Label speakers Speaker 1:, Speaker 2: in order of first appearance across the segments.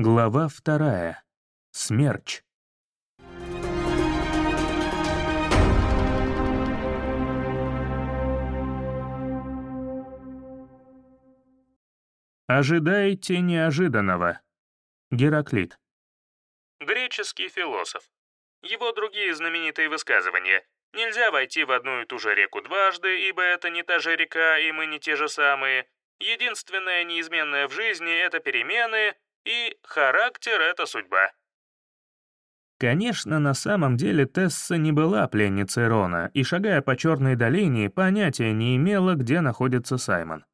Speaker 1: Глава вторая. Смерч. Ожидайте неожиданного. Гераклит.
Speaker 2: Греческий философ. Его другие знаменитые высказывания. Нельзя войти в одну и ту же реку дважды, ибо это не та же река, и мы не те же самые. Единственное неизменное в жизни — это перемены, и характер — это судьба.
Speaker 1: Конечно, на самом деле Тесса не была пленницей Рона и, шагая по черной долине, понятия не имела, где находится Саймон.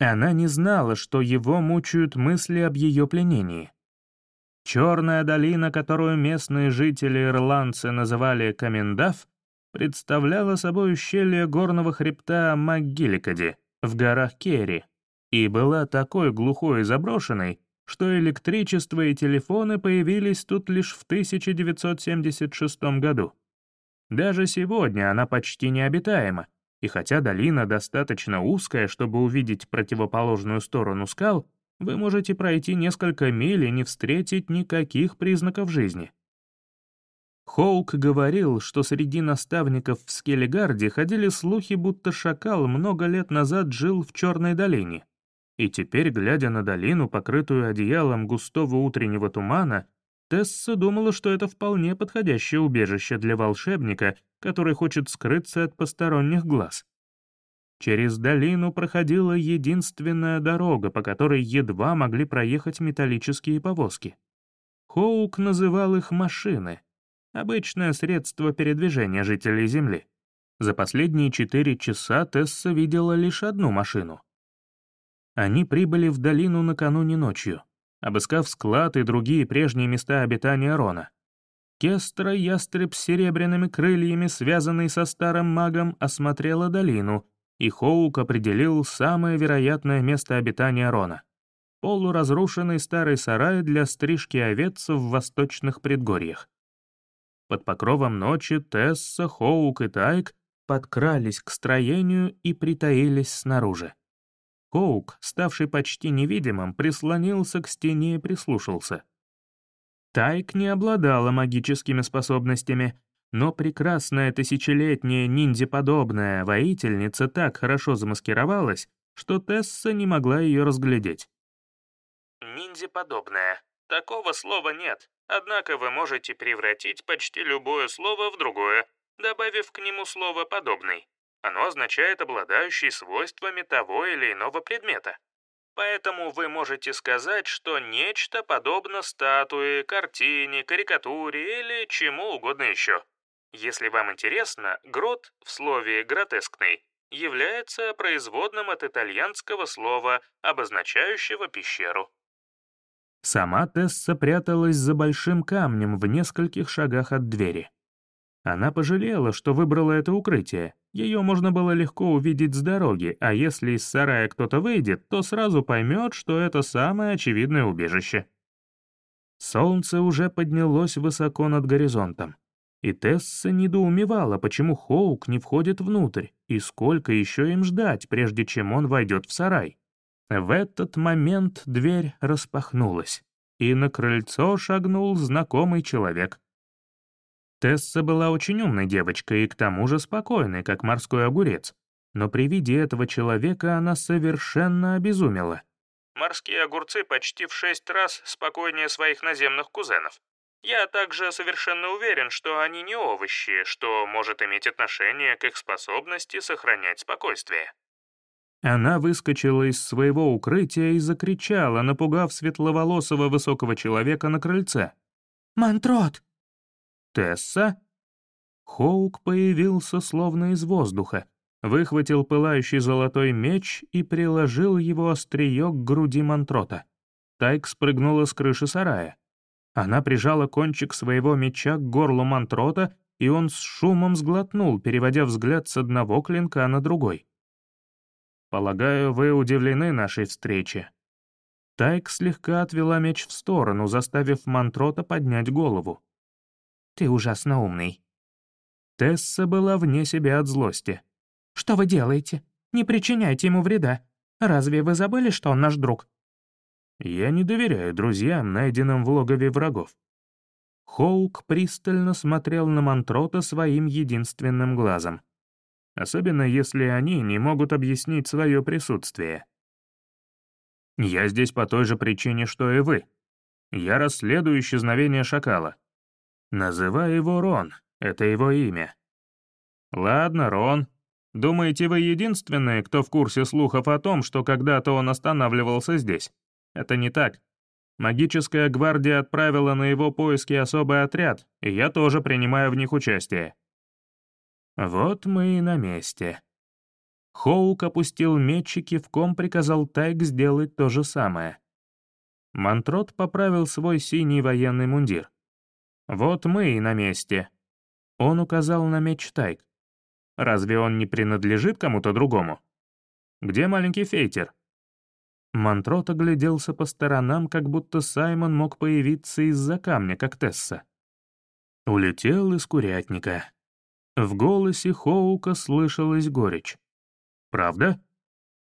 Speaker 1: Она не знала, что его мучают мысли об ее пленении. Черная долина, которую местные жители-ирландцы называли Камендав, представляла собой ущелье горного хребта МакГилликади в горах Керри и была такой глухой и заброшенной, что электричество и телефоны появились тут лишь в 1976 году. Даже сегодня она почти необитаема, и хотя долина достаточно узкая, чтобы увидеть противоположную сторону скал, вы можете пройти несколько миль и не встретить никаких признаков жизни. Хоук говорил, что среди наставников в Скеллигарде ходили слухи, будто шакал много лет назад жил в Черной долине. И теперь, глядя на долину, покрытую одеялом густого утреннего тумана, Тесса думала, что это вполне подходящее убежище для волшебника, который хочет скрыться от посторонних глаз. Через долину проходила единственная дорога, по которой едва могли проехать металлические повозки. Хоук называл их «машины», Обычное средство передвижения жителей Земли. За последние четыре часа Тесса видела лишь одну машину. Они прибыли в долину накануне ночью, обыскав склад и другие прежние места обитания Рона. Кестра, ястреб с серебряными крыльями, связанный со старым магом, осмотрела долину, и Хоук определил самое вероятное место обитания Рона — полуразрушенный старый сарай для стрижки овец в восточных предгорьях. Под покровом ночи Тесса, Хоук и Тайк подкрались к строению и притаились снаружи. Хоук, ставший почти невидимым, прислонился к стене и прислушался. Тайк не обладала магическими способностями, но прекрасная тысячелетняя ниндзя-подобная воительница так хорошо замаскировалась, что Тесса не могла ее разглядеть.
Speaker 2: Ниндзя-подобная. Такого слова нет. Однако вы можете превратить почти любое слово в другое, добавив к нему слово «подобный». Оно означает обладающий свойствами того или иного предмета. Поэтому вы можете сказать, что нечто подобно статуе, картине, карикатуре или чему угодно еще. Если вам интересно, грот в слове «гротескный» является производным от итальянского слова, обозначающего пещеру.
Speaker 1: Сама Тесса пряталась за большим камнем в нескольких шагах от двери. Она пожалела, что выбрала это укрытие. Ее можно было легко увидеть с дороги, а если из сарая кто-то выйдет, то сразу поймет, что это самое очевидное убежище. Солнце уже поднялось высоко над горизонтом. И Тесса недоумевала, почему Хоук не входит внутрь, и сколько еще им ждать, прежде чем он войдет в сарай. В этот момент дверь распахнулась, и на крыльцо шагнул знакомый человек. Тесса была очень умной девочкой и к тому же спокойной, как морской огурец, но при виде этого человека она совершенно обезумела.
Speaker 2: «Морские огурцы почти в шесть раз спокойнее своих наземных кузенов. Я также совершенно уверен, что они не овощи, что может иметь отношение к их способности сохранять спокойствие».
Speaker 1: Она выскочила из своего укрытия и закричала, напугав светловолосого высокого человека на крыльце.
Speaker 3: «Мантрот!»
Speaker 1: «Тесса?» Хоук появился словно из воздуха, выхватил пылающий золотой меч и приложил его острие к груди Мантрота. Тайк спрыгнула с крыши сарая. Она прижала кончик своего меча к горлу Мантрота, и он с шумом сглотнул, переводя взгляд с одного клинка на другой. Полагаю, вы удивлены нашей встрече». Тайк слегка отвела меч в сторону, заставив Мантрота поднять голову.
Speaker 3: «Ты ужасно умный».
Speaker 1: Тесса была вне себя от злости.
Speaker 3: «Что вы делаете? Не причиняйте ему вреда. Разве вы забыли, что он наш друг?»
Speaker 1: Я не доверяю друзьям, найденным в логове врагов. Хоук пристально смотрел на Мантрота своим единственным глазом. Особенно если они не могут объяснить свое присутствие. «Я здесь по той же причине, что и вы. Я расследую исчезновение шакала. Называй его Рон, это его имя». «Ладно, Рон. Думаете, вы единственные, кто в курсе слухов о том, что когда-то он останавливался здесь? Это не так. Магическая гвардия отправила на его поиски особый отряд, и я тоже принимаю в них участие. Вот мы и на месте. Хоук опустил меч и кивком приказал Тайк сделать то же самое. Мантрот поправил свой синий военный мундир. «Вот мы и на месте». Он указал на меч Тайк. «Разве он не принадлежит кому-то другому? Где маленький фейтер?» Мантрот огляделся по сторонам, как будто Саймон мог появиться из-за камня, как Тесса. Улетел из курятника. В голосе Хоука слышалась горечь. «Правда?»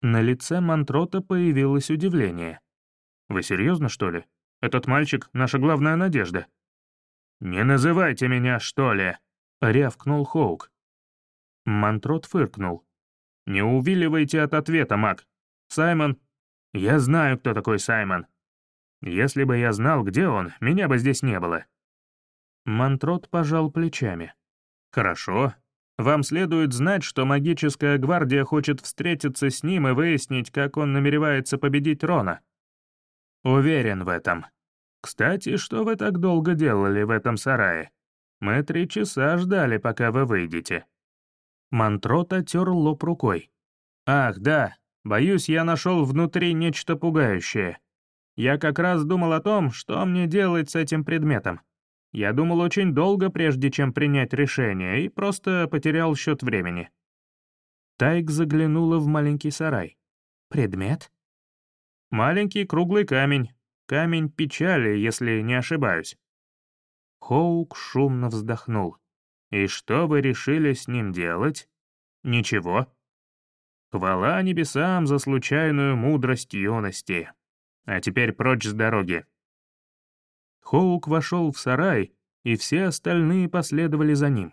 Speaker 1: На лице Мантрота появилось удивление. «Вы серьезно, что ли? Этот мальчик — наша главная надежда». «Не называйте меня, что ли!» — рявкнул Хоук. Мантрот фыркнул. «Не увиливайте от ответа, маг. Саймон я знаю, кто такой Саймон. Если бы я знал, где он, меня бы здесь не было». Мантрот пожал плечами. «Хорошо. Вам следует знать, что магическая гвардия хочет встретиться с ним и выяснить, как он намеревается победить Рона. Уверен в этом. Кстати, что вы так долго делали в этом сарае? Мы три часа ждали, пока вы выйдете». Мантрот отер лоб рукой. «Ах, да, Боюсь, я нашел внутри нечто пугающее. Я как раз думал о том, что мне делать с этим предметом. Я думал очень долго, прежде чем принять решение, и просто потерял счет времени. Тайк заглянула в маленький сарай. «Предмет?» «Маленький круглый камень. Камень печали, если не ошибаюсь». Хоук шумно вздохнул. «И что вы решили с ним делать?» «Ничего. Хвала небесам за случайную мудрость юности. А теперь прочь с дороги. Хоук вошел в сарай, и все остальные последовали за ним.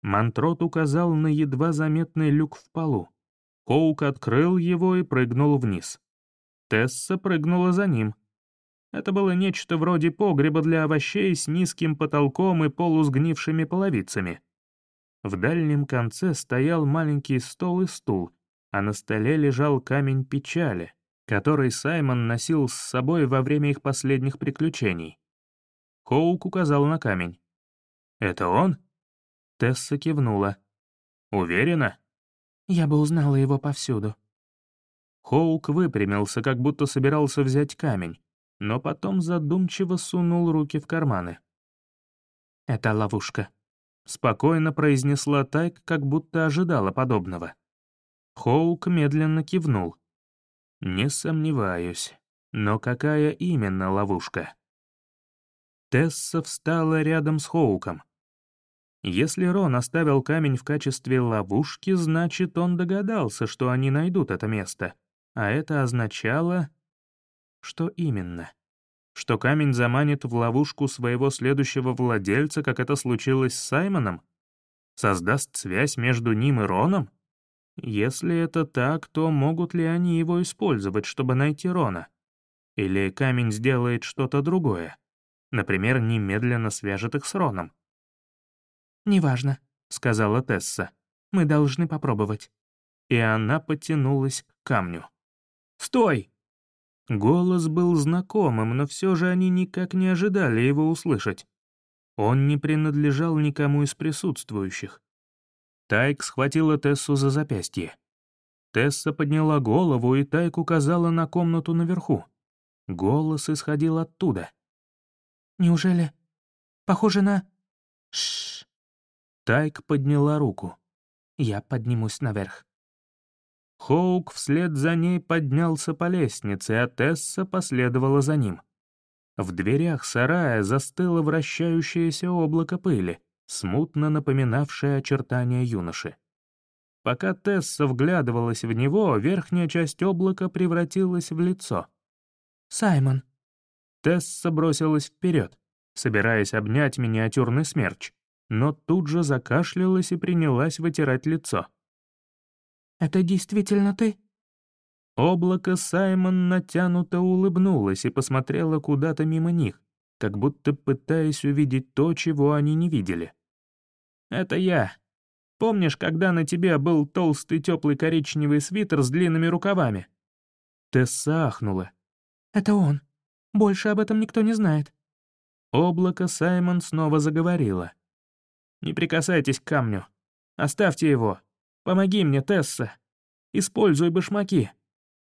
Speaker 1: Мантрот указал на едва заметный люк в полу. Хоук открыл его и прыгнул вниз. Тесса прыгнула за ним. Это было нечто вроде погреба для овощей с низким потолком и полусгнившими половицами. В дальнем конце стоял маленький стол и стул, а на столе лежал камень печали, который Саймон носил с собой во время их последних приключений. Хоук указал на камень. «Это он?» Тесса кивнула. «Уверена?»
Speaker 3: «Я бы узнала его повсюду».
Speaker 1: Хоук выпрямился, как будто собирался взять камень, но потом задумчиво сунул руки в карманы.
Speaker 3: «Это ловушка», —
Speaker 1: спокойно произнесла Тайк, как будто ожидала подобного. Хоук медленно кивнул. «Не сомневаюсь. Но какая именно ловушка?» Тесса встала рядом с Хоуком. Если Рон оставил камень в качестве ловушки, значит, он догадался, что они найдут это место. А это означало... Что именно? Что камень заманит в ловушку своего следующего владельца, как это случилось с Саймоном? Создаст связь между ним и Роном? Если это так, то могут ли они его использовать, чтобы найти Рона? Или камень сделает что-то другое? Например, немедленно свяжет их с Роном?
Speaker 3: «Неважно», — сказала Тесса. «Мы должны попробовать».
Speaker 1: И она потянулась к камню. «Стой!» Голос был знакомым, но все же они никак не ожидали его услышать. Он не принадлежал никому из присутствующих. Тайк схватила Тессу за запястье. Тесса подняла голову, и Тайк указала на комнату наверху. Голос исходил оттуда.
Speaker 3: «Неужели? Похоже на...»
Speaker 1: Шш. Тайк подняла руку.
Speaker 3: «Я поднимусь наверх».
Speaker 1: Хоук вслед за ней поднялся по лестнице, а Тесса последовала за ним. В дверях сарая застыло вращающееся облако пыли смутно напоминавшее очертания юноши. Пока Тесса вглядывалась в него, верхняя часть облака превратилась в лицо.
Speaker 3: Саймон».
Speaker 1: Тесса бросилась вперед, собираясь обнять миниатюрный смерч, но тут же закашлялась и принялась вытирать лицо.
Speaker 3: «Это действительно ты?»
Speaker 1: Облако Саймон натянуто улыбнулась и посмотрела куда-то мимо них, как будто пытаясь увидеть то, чего они не видели. «Это я. Помнишь, когда на тебе был толстый теплый коричневый свитер с длинными рукавами?» Тесса ахнула.
Speaker 3: «Это он. Больше об этом никто не знает».
Speaker 1: Облако Саймон снова заговорила. «Не прикасайтесь к камню. Оставьте его. Помоги мне, Тесса. Используй башмаки.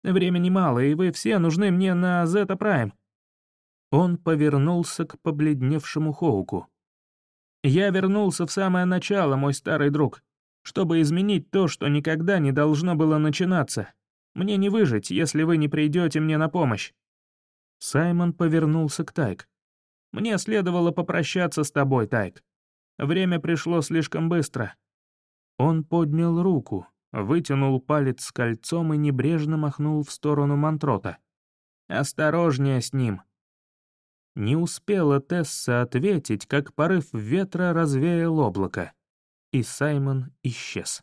Speaker 1: Времени мало, и вы все нужны мне на Зета Прайм». Он повернулся к побледневшему Хоуку. «Я вернулся в самое начало, мой старый друг, чтобы изменить то, что никогда не должно было начинаться. Мне не выжить, если вы не придете мне на помощь». Саймон повернулся к Тайк. «Мне следовало попрощаться с тобой, Тайк. Время пришло слишком быстро». Он поднял руку, вытянул палец с кольцом и небрежно махнул в сторону Мантрота. «Осторожнее с ним!» Не успела Тесса ответить, как порыв ветра развеял облако, и Саймон исчез.